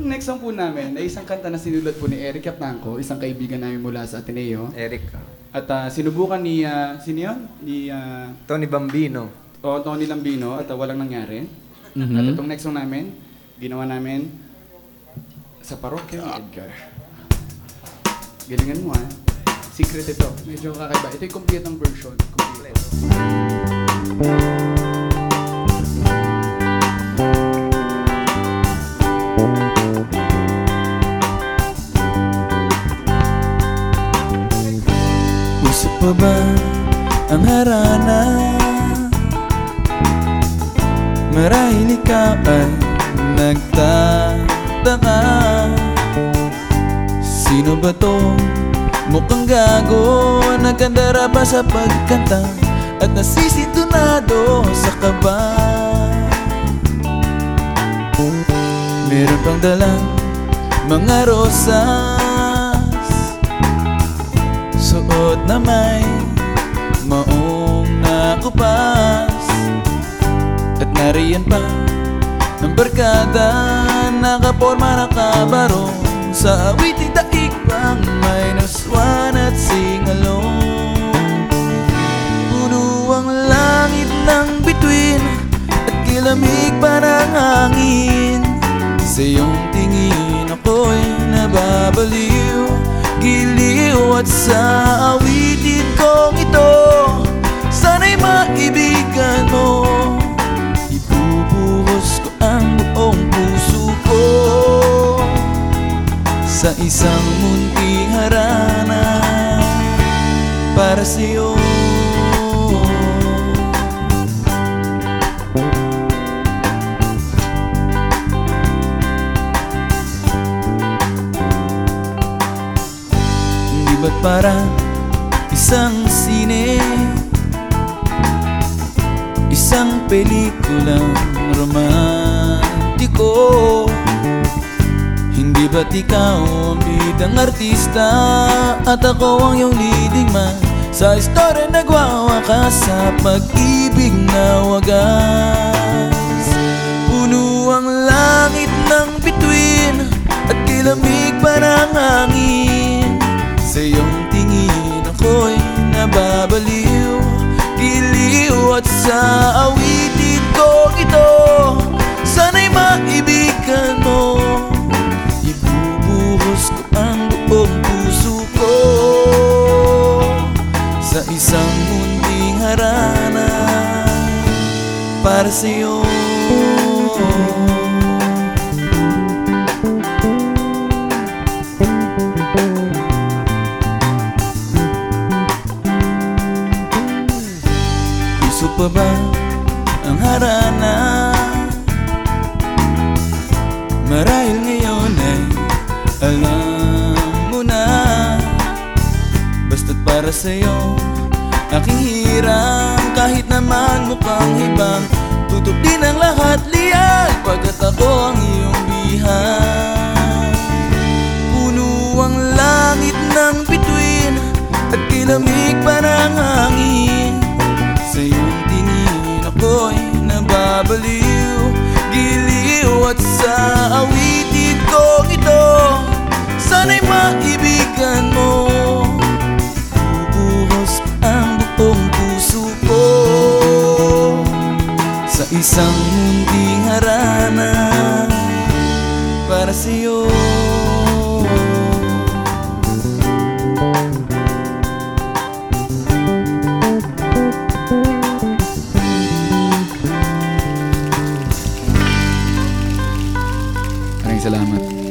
Next song po namin ay isang kanta na sinulat po ni Eric Capnanco, isang kaibigan namin mula sa Ateneo. Eric. At ah, sinubukan ni, ah, sino yun? Ni ah, Tony Bambino. o Tony Lambino at ah, walang nangyari. Mhm. At itong next song namin, ginawa namin sa parokya ni Edgar. Galingan mo ah. Secret ito. Medyo kakaiba. Ito yung complete ang version. Complete. Ba ang harana? Marahil ikaw ay nagtataka Sino ba to? Mukhang gago Nagkandara pa sa pagkanta At nasisintunado sa kaba Meron pang dalang mga rosas na may maong nakupas. At nariyan pa ang barkada Nakaporma nakabarong Sa awiting daig pang minus one at singalong. Puno ang langit ng bituin At kilamig pa ng hangin. Sa iyong tingin ako'y nababaliw Giliw at sa awitin kong ito Sana'y maibigan mo. Ibubuhos ko ang buong puso ko Sa isang munting harana Para sa'yo Ba't parang isang sine. Isang pelikulang romantiko. Hindi ba't ikaw ang bidang artista? At ako ang iyong leading man. Sa istorya nagwawakas sa pag-ibig na wagas. Puno ang langit ng bituin At kilamig pa ng hangin nababaliw Giliw at sa awitin ko ito Sana'y maibigan mo. Ibubuhos ko ang buong puso ko Sa isang munting harana Para sa'yo Puso pa ba ang harana? Marahil ngayon ay alam mo na. Basta't para sa'yo aking hirang Kahit naman mukhang ibang Tutok din ang lahat liyan Pagkat ako ang iyong bihang Puno ang langit ng bituin At kilamig pa ng hangin nababaliw Giliw at sa awitin ko ito Sana'y maibigan mo. Bubuhos ang buong puso ko Sa isang munting harana Para sa'yo Maraming salamat.